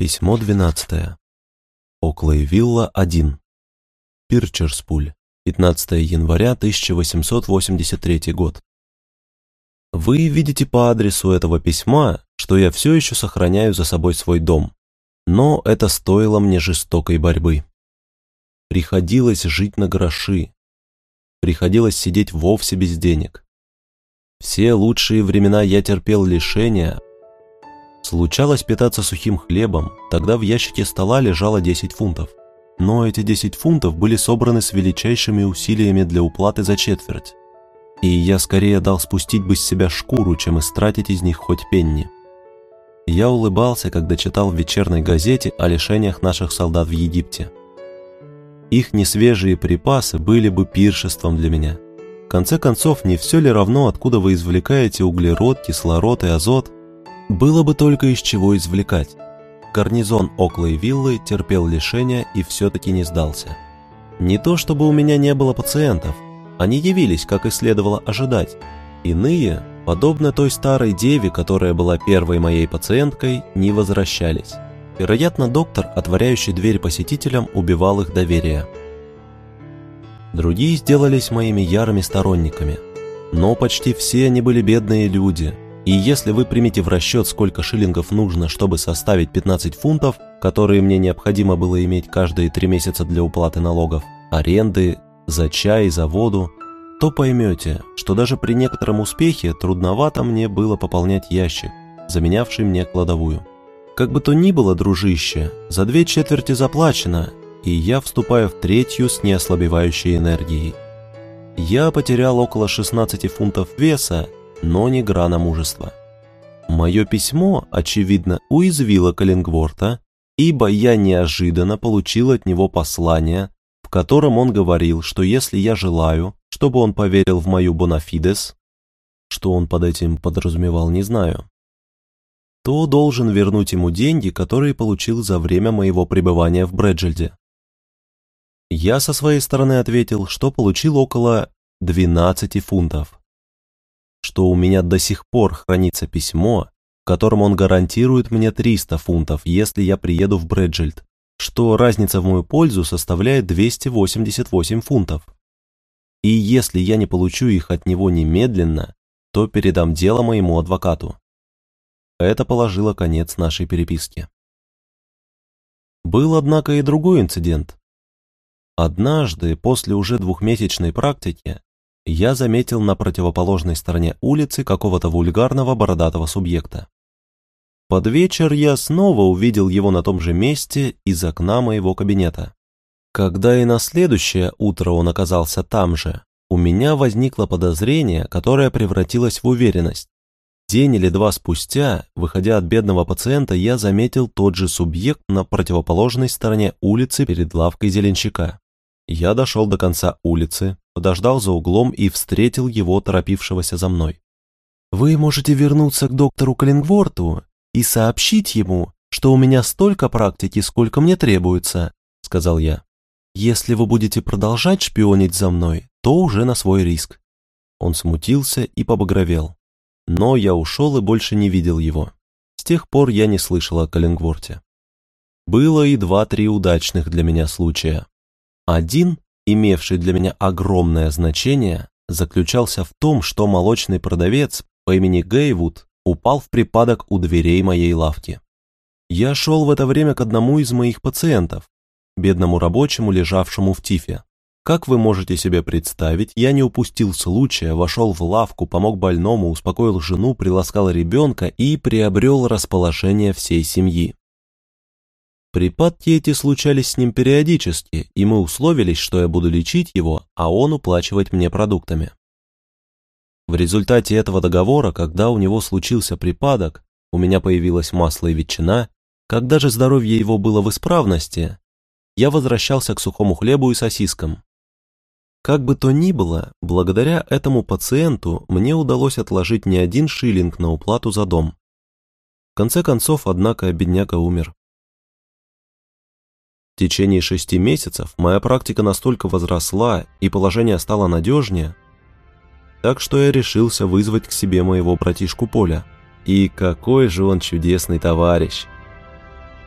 Письмо 12. Оклей-Вилла, 1. Пирчерспуль, 15 января 1883 год. Вы видите по адресу этого письма, что я все еще сохраняю за собой свой дом, но это стоило мне жестокой борьбы. Приходилось жить на гроши, приходилось сидеть вовсе без денег. Все лучшие времена я терпел лишения, Случалось питаться сухим хлебом, тогда в ящике стола лежало 10 фунтов. Но эти 10 фунтов были собраны с величайшими усилиями для уплаты за четверть. И я скорее дал спустить бы с себя шкуру, чем истратить из них хоть пенни. Я улыбался, когда читал в вечерней газете о лишениях наших солдат в Египте. Их несвежие припасы были бы пиршеством для меня. В конце концов, не все ли равно, откуда вы извлекаете углерод, кислород и азот – было бы только из чего извлекать. Гарнизон Оклой виллы терпел лишения и все-таки не сдался. Не то чтобы у меня не было пациентов, они явились, как и следовало ожидать. Иные, подобно той старой деве, которая была первой моей пациенткой, не возвращались. Вероятно, доктор, отворяющий дверь посетителям, убивал их доверие. Другие сделались моими ярыми сторонниками. Но почти все они были бедные люди – и если вы примете в расчет, сколько шиллингов нужно, чтобы составить 15 фунтов, которые мне необходимо было иметь каждые три месяца для уплаты налогов, аренды, за чай, за воду, то поймете, что даже при некотором успехе трудновато мне было пополнять ящик, заменявший мне кладовую. Как бы то ни было, дружище, за две четверти заплачено, и я вступаю в третью с неослабевающей энергией. Я потерял около 16 фунтов веса но не грана мужества. Мое письмо, очевидно, уязвило Каллингворта, ибо я неожиданно получил от него послание, в котором он говорил, что если я желаю, чтобы он поверил в мою бонафидес, что он под этим подразумевал, не знаю, то должен вернуть ему деньги, которые получил за время моего пребывания в Брэджельде. Я со своей стороны ответил, что получил около 12 фунтов что у меня до сих пор хранится письмо, в котором он гарантирует мне 300 фунтов, если я приеду в Брэджельд, что разница в мою пользу составляет 288 фунтов. И если я не получу их от него немедленно, то передам дело моему адвокату. Это положило конец нашей переписке. Был, однако, и другой инцидент. Однажды, после уже двухмесячной практики, я заметил на противоположной стороне улицы какого-то вульгарного бородатого субъекта. Под вечер я снова увидел его на том же месте из окна моего кабинета. Когда и на следующее утро он оказался там же, у меня возникло подозрение, которое превратилось в уверенность. День или два спустя, выходя от бедного пациента, я заметил тот же субъект на противоположной стороне улицы перед лавкой зеленщика. Я дошел до конца улицы, подождал за углом и встретил его, торопившегося за мной. «Вы можете вернуться к доктору Каллингворту и сообщить ему, что у меня столько практики, сколько мне требуется», — сказал я. «Если вы будете продолжать шпионить за мной, то уже на свой риск». Он смутился и побагровел. Но я ушел и больше не видел его. С тех пор я не слышал о Каллингворте. Было и два-три удачных для меня случая. Один, имевший для меня огромное значение, заключался в том, что молочный продавец по имени Гейвуд упал в припадок у дверей моей лавки. Я шел в это время к одному из моих пациентов, бедному рабочему, лежавшему в тифе. Как вы можете себе представить, я не упустил случая, вошел в лавку, помог больному, успокоил жену, приласкал ребенка и приобрел расположение всей семьи. Припадки эти случались с ним периодически, и мы условились, что я буду лечить его, а он уплачивать мне продуктами. В результате этого договора, когда у него случился припадок, у меня появилось масло и ветчина, когда же здоровье его было в исправности, я возвращался к сухому хлебу и сосискам. Как бы то ни было, благодаря этому пациенту мне удалось отложить не один шиллинг на уплату за дом. В конце концов, однако, бедняка умер. В течение шести месяцев моя практика настолько возросла и положение стало надежнее, так что я решился вызвать к себе моего братишку Поля. И какой же он чудесный товарищ!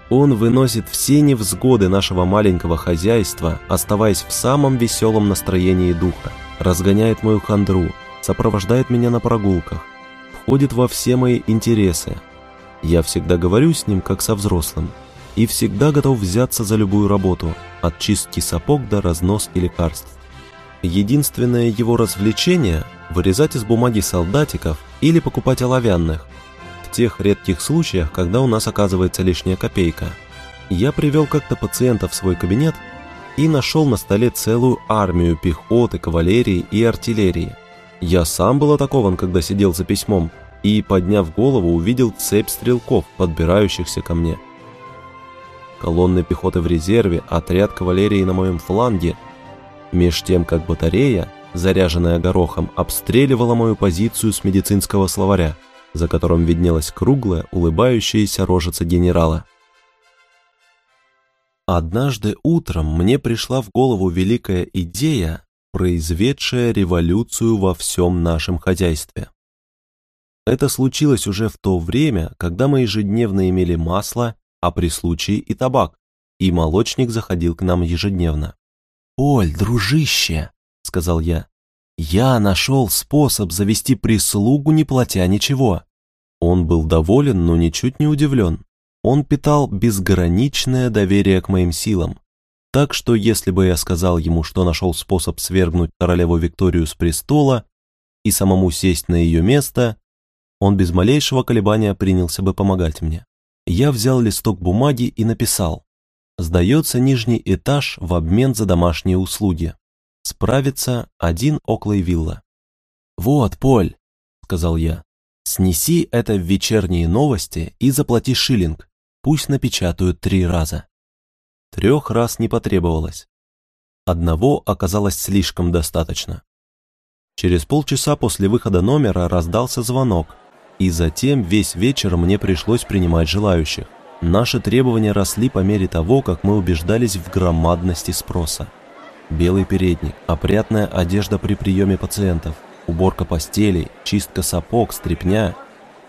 Он выносит все невзгоды нашего маленького хозяйства, оставаясь в самом веселом настроении духа, разгоняет мою хандру, сопровождает меня на прогулках, входит во все мои интересы. Я всегда говорю с ним, как со взрослым, и всегда готов взяться за любую работу, от чистки сапог до разноски лекарств. Единственное его развлечение – вырезать из бумаги солдатиков или покупать оловянных, в тех редких случаях, когда у нас оказывается лишняя копейка. Я привел как-то пациента в свой кабинет и нашел на столе целую армию пехоты, кавалерии и артиллерии. Я сам был атакован, когда сидел за письмом, и, подняв голову, увидел цепь стрелков, подбирающихся ко мне. Колонны пехоты в резерве, отряд кавалерии на моем фланге. Меж тем, как батарея, заряженная горохом, обстреливала мою позицию с медицинского словаря, за которым виднелась круглая, улыбающаяся рожица генерала. Однажды утром мне пришла в голову великая идея произведшая революцию во всем нашем хозяйстве. Это случилось уже в то время, когда мы ежедневно имели масло, а при случае и табак, и молочник заходил к нам ежедневно. «Поль, дружище», — сказал я, — «я нашел способ завести прислугу, не платя ничего». Он был доволен, но ничуть не удивлен. Он питал безграничное доверие к моим силам, так что если бы я сказал ему, что нашел способ свергнуть королеву Викторию с престола и самому сесть на ее место, он без малейшего колебания принялся бы помогать мне. Я взял листок бумаги и написал «Сдается нижний этаж в обмен за домашние услуги. Справится один Оклей Вилла». «Вот, Поль», — сказал я, — «снеси это в вечерние новости и заплати шиллинг, пусть напечатают три раза». Трех раз не потребовалось. Одного оказалось слишком достаточно. Через полчаса после выхода номера раздался звонок, и затем весь вечер мне пришлось принимать желающих. Наши требования росли по мере того, как мы убеждались в громадности спроса. Белый передник, опрятная одежда при приеме пациентов, уборка постелей, чистка сапог, стряпня.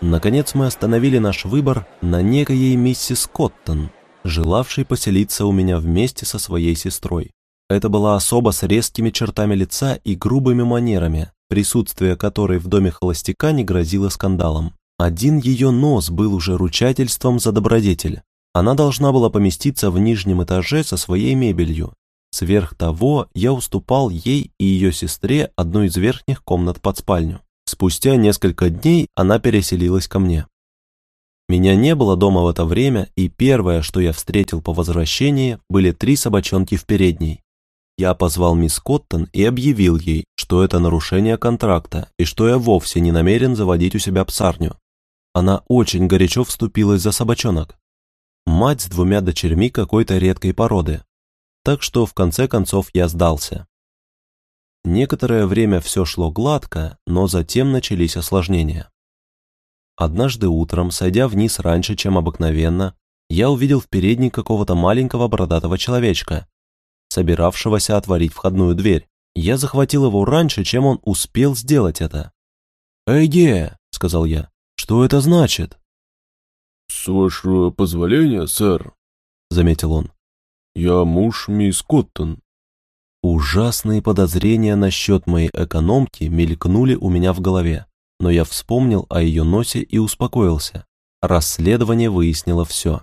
Наконец мы остановили наш выбор на некоей миссис Коттон, желавший поселиться у меня вместе со своей сестрой. Это была особа с резкими чертами лица и грубыми манерами, присутствие которой в доме холостяка не грозило скандалом. Один ее нос был уже ручательством за добродетель. Она должна была поместиться в нижнем этаже со своей мебелью. Сверх того, я уступал ей и ее сестре одну из верхних комнат под спальню. Спустя несколько дней она переселилась ко мне. Меня не было дома в это время, и первое, что я встретил по возвращении, были три собачонки в передней. Я позвал мисс Коттон и объявил ей, что это нарушение контракта и что я вовсе не намерен заводить у себя псарню. Она очень горячо вступилась за собачонок. Мать с двумя дочерьми какой-то редкой породы. Так что в конце концов я сдался. Некоторое время все шло гладко, но затем начались осложнения. Однажды утром, сойдя вниз раньше, чем обыкновенно, я увидел в передней какого-то маленького бородатого человечка, собиравшегося отворить входную дверь. Я захватил его раньше, чем он успел сделать это. «Эйге!» — сказал я. «Что это значит?» «С вашего позволения, сэр», — заметил он. «Я муж мисс Коттон». Ужасные подозрения насчет моей экономки мелькнули у меня в голове но я вспомнил о ее носе и успокоился. Расследование выяснило все.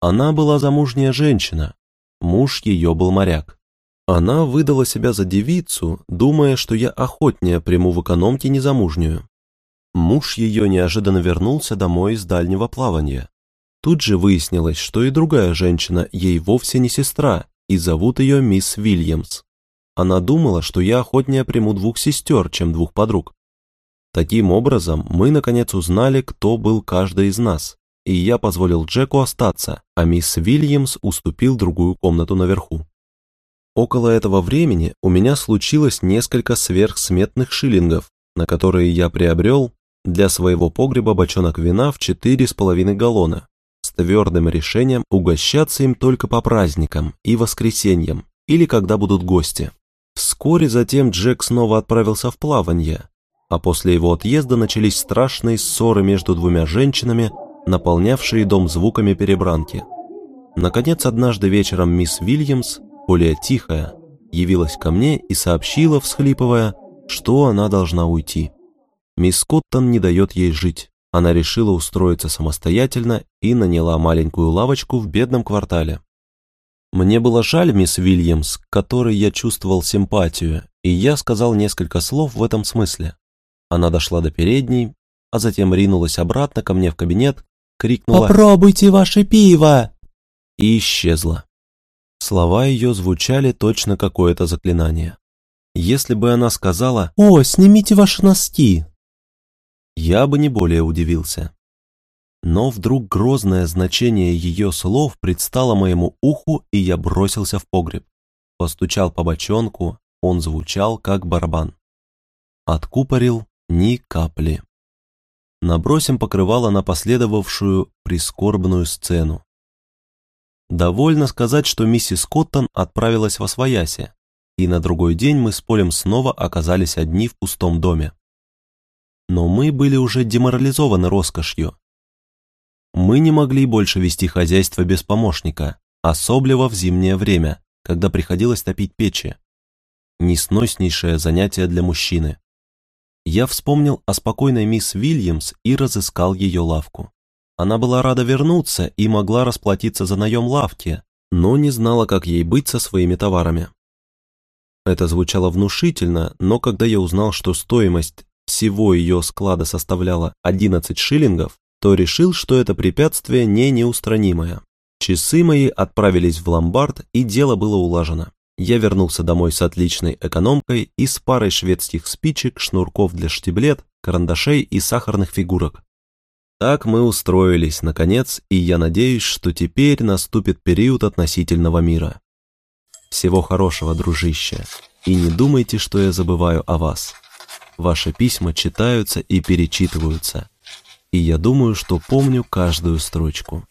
Она была замужняя женщина, муж ее был моряк. Она выдала себя за девицу, думая, что я охотнее приму в экономке незамужнюю. Муж ее неожиданно вернулся домой из дальнего плавания. Тут же выяснилось, что и другая женщина ей вовсе не сестра, и зовут ее мисс Вильямс. Она думала, что я охотнее приму двух сестер, чем двух подруг. Таким образом, мы наконец узнали, кто был каждый из нас, и я позволил Джеку остаться, а мисс Вильямс уступил другую комнату наверху. Около этого времени у меня случилось несколько сверхсметных шиллингов, на которые я приобрел для своего погреба бочонок вина в четыре с половиной галлона, с твердым решением угощаться им только по праздникам и воскресеньям, или когда будут гости. Вскоре затем Джек снова отправился в плавание, а после его отъезда начались страшные ссоры между двумя женщинами, наполнявшие дом звуками перебранки. Наконец, однажды вечером мисс Вильямс, более тихая, явилась ко мне и сообщила, всхлипывая, что она должна уйти. Мисс Коттон не дает ей жить. Она решила устроиться самостоятельно и наняла маленькую лавочку в бедном квартале. Мне было жаль мисс Вильямс, к которой я чувствовал симпатию, и я сказал несколько слов в этом смысле. Она дошла до передней, а затем ринулась обратно ко мне в кабинет, крикнула «Попробуйте ваше пиво!» и исчезла. Слова ее звучали точно какое-то заклинание. Если бы она сказала «О, снимите ваши носки!» Я бы не более удивился. Но вдруг грозное значение ее слов предстало моему уху, и я бросился в погреб. Постучал по бочонку, он звучал, как барабан. Откупорил ни капли. Набросим покрывало на последовавшую прискорбную сцену. Довольно сказать, что миссис Коттон отправилась во свояси, и на другой день мы с Полем снова оказались одни в пустом доме. Но мы были уже деморализованы роскошью. Мы не могли больше вести хозяйство без помощника, особливо в зимнее время, когда приходилось топить печи. Несноснейшее занятие для мужчины. Я вспомнил о спокойной мисс Вильямс и разыскал ее лавку. Она была рада вернуться и могла расплатиться за наем лавки, но не знала, как ей быть со своими товарами. Это звучало внушительно, но когда я узнал, что стоимость всего ее склада составляла 11 шиллингов, то решил, что это препятствие не неустранимое. Часы мои отправились в ломбард, и дело было улажено. Я вернулся домой с отличной экономкой и с парой шведских спичек, шнурков для штиблет, карандашей и сахарных фигурок. Так мы устроились, наконец, и я надеюсь, что теперь наступит период относительного мира. Всего хорошего, дружище, и не думайте, что я забываю о вас. Ваши письма читаются и перечитываются, и я думаю, что помню каждую строчку.